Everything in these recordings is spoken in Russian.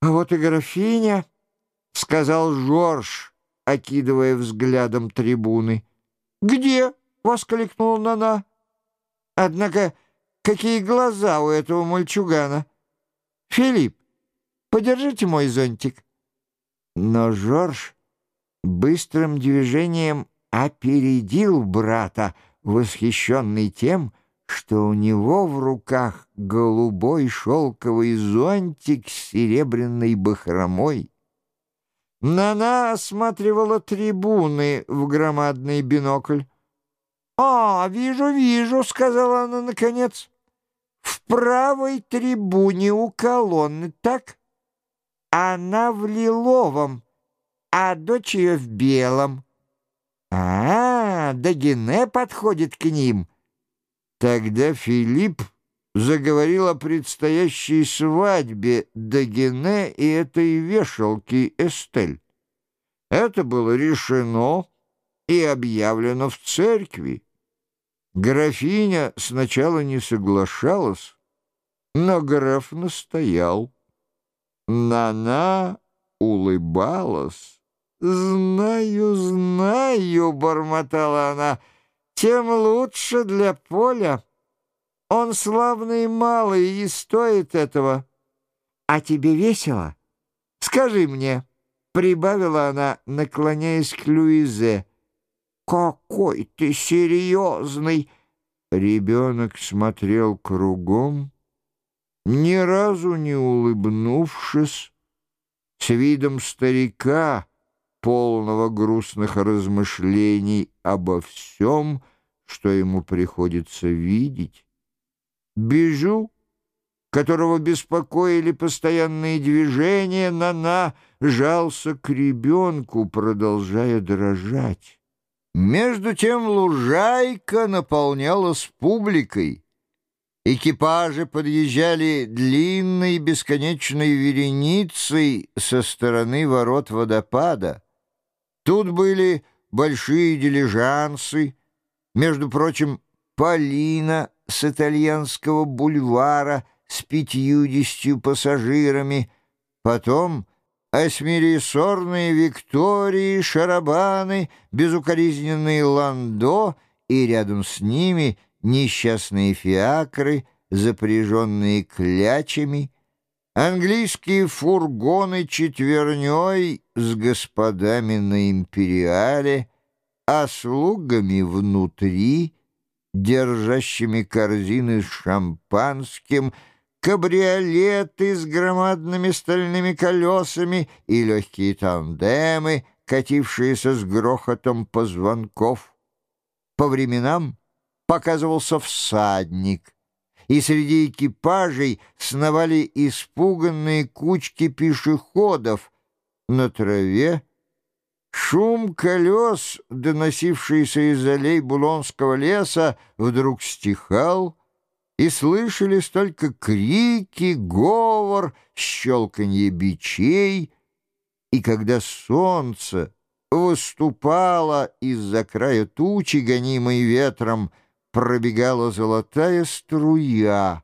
— А вот и графиня, — сказал Жорж, окидывая взглядом трибуны. — Где? — воскликнула Нана. — Однако какие глаза у этого мальчугана! Филипп, подержите мой зонтик. Но Жорж быстрым движением опередил брата, восхищенный тем, что у него в руках голубой шелковый зонтик с серебряной бахромой. Нана осматривала трибуны в громадный бинокль. «А, вижу, вижу», — сказала она наконец. «В правой трибуне у колонны, так? Она в лиловом, а дочь ее в белом. А, Дагене подходит к ним». Тогда Филипп заговорил о предстоящей свадьбе Дагене и этой вешалки Эстель. Это было решено и объявлено в церкви. Графиня сначала не соглашалась, но граф настоял. Нана улыбалась. «Знаю, знаю», — бормотала она, — тем лучше для поля. Он славный малый и стоит этого. А тебе весело? Скажи мне, — прибавила она, наклоняясь к Луизе. Какой ты серьезный! Ребенок смотрел кругом, ни разу не улыбнувшись, с видом старика, полного грустных размышлений обо всем, что ему приходится видеть. Бежу, которого беспокоили постоянные движения, Нана жался к ребенку, продолжая дрожать. Между тем лужайка наполнялась публикой. Экипажи подъезжали длинной бесконечной вереницей со стороны ворот водопада. Тут были большие дилижансы, между прочим, Полина с итальянского бульвара с пятьюдесятью пассажирами, потом осьмирессорные Виктории, шарабаны, безукоризненные ландо и рядом с ними несчастные фиакры, запряженные клячами, английские фургоны четверней с господами на империале, а слугами внутри, держащими корзины с шампанским, кабриолеты с громадными стальными колесами и легкие тандемы, катившиеся с грохотом позвонков. По временам показывался всадник, и среди экипажей сновали испуганные кучки пешеходов. На траве, Шум колес, доносившийся из аллей Булонского леса, вдруг стихал, и слышались только крики, говор, щелканье бичей, и когда солнце выступало из-за края тучи, гонимой ветром, пробегала золотая струя,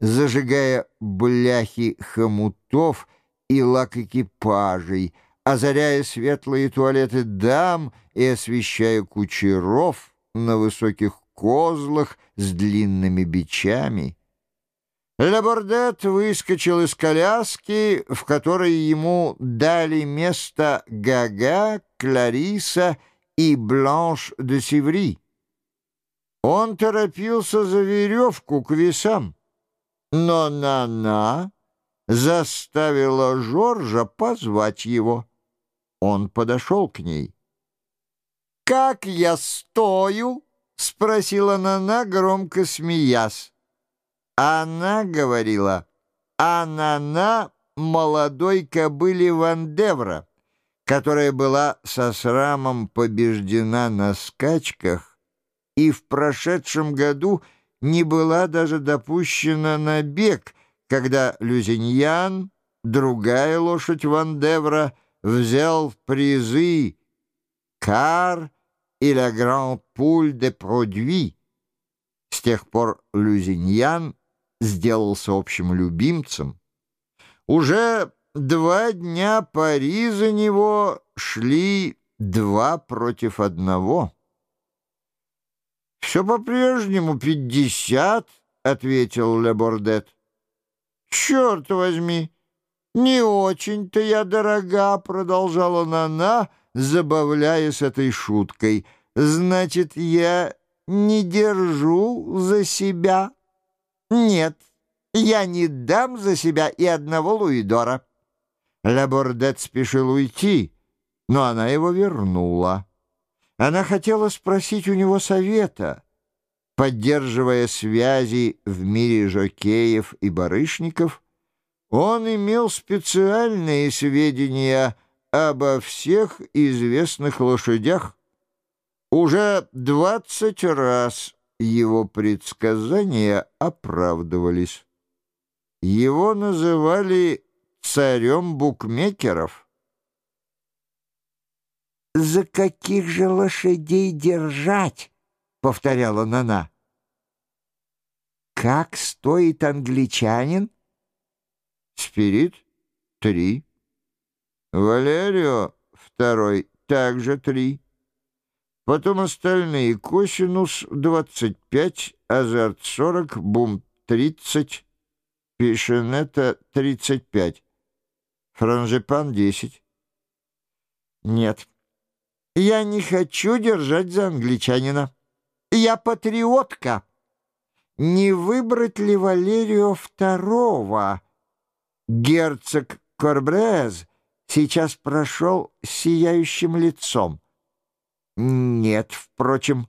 зажигая бляхи хомутов и лак экипажей — озаряя светлые туалеты дам и освещая кучеров на высоких козлах с длинными бичами. Лабордет выскочил из коляски, в которой ему дали место Гага, Клариса и Бланш де Сиври. Он торопился за веревку к весам, но Нана заставила Жоржа позвать его. Он подошел к ней. «Как я стою?» — спросила Нана, громко смеясь. Она говорила о Нана молодой кобыле Вандевра, которая была со срамом побеждена на скачках и в прошедшем году не была даже допущена на бег, когда Люзиньян, другая лошадь Вандевра, взял призы «Кар» и «La Grand Poule de Produits». С тех пор Люзиньян сделался общим любимцем. Уже два дня пари за него шли два против одного. «Все по-прежнему пятьдесят», — ответил Лебордет. «Черт возьми, не очень-то я дорога», — продолжала Нана, забавляясь этой шуткой. «Значит, я не держу за себя?» «Нет, я не дам за себя и одного луидора». Лабордет спешил уйти, но она его вернула. Она хотела спросить у него совета, поддерживая связи в мире жокеев и барышников, он имел специальные сведения обо всех известных лошадях. Уже двадцать раз его предсказания оправдывались. Его называли царем букмекеров. «За каких же лошадей держать?» — повторяла Нана. «Как стоит англичанин?» «Спирит — три. Валерио — второй, также три. Потом остальные — косинус — двадцать пять, азарт — сорок, бум — тридцать, пишенета — тридцать пять. Франжипан — десять. Нет, я не хочу держать за англичанина. Я патриотка. Не выбрать ли Валерию Второго? Герцог Корбрез сейчас прошел сияющим лицом. Нет, впрочем,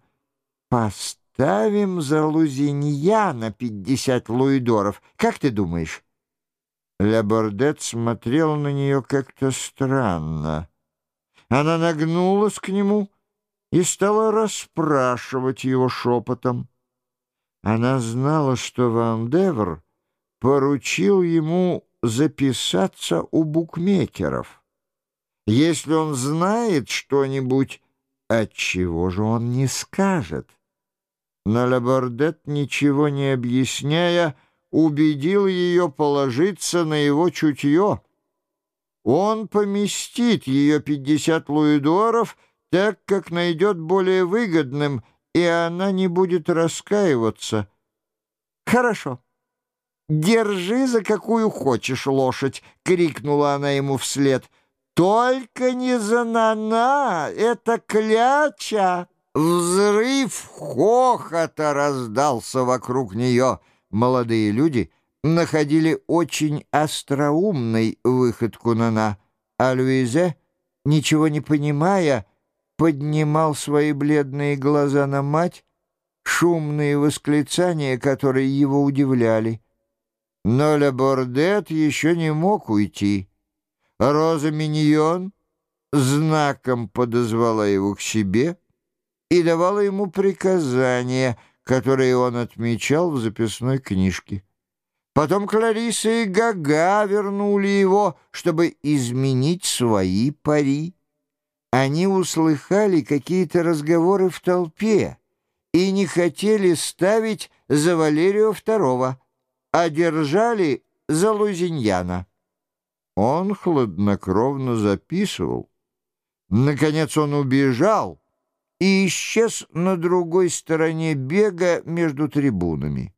поставим за Лузиньяна пятьдесят луидоров. Как ты думаешь? Лабордет смотрел на нее как-то странно. Она нагнулась к нему и стала расспрашивать его шепотом. Она знала, что Ван Девр поручил ему записаться у букмекеров. Если он знает что-нибудь, отчего же он не скажет? Но Лабордет, ничего не объясняя, убедил ее положиться на его чутье. Он поместит ее пятьдесят луидоров так, как найдет более выгодным, и она не будет раскаиваться. «Хорошо. Держи за какую хочешь лошадь!» — крикнула она ему вслед. «Только не за Нана! Это кляча!» Взрыв хохота раздался вокруг нее — молодые люди находили очень остроумной выходку Нана, а Луизе, ничего не понимая, поднимал свои бледные глаза на мать, шумные восклицания, которые его удивляли. Но Лабордет еще не мог уйти. Роза Миньон знаком подозвала его к себе и давала ему приказания — которые он отмечал в записной книжке. Потом Клариса и Гага вернули его, чтобы изменить свои пари. Они услыхали какие-то разговоры в толпе и не хотели ставить за Валерию II, а держали за Лузиньяна. Он хладнокровно записывал. Наконец он убежал — и исчез на другой стороне бега между трибунами.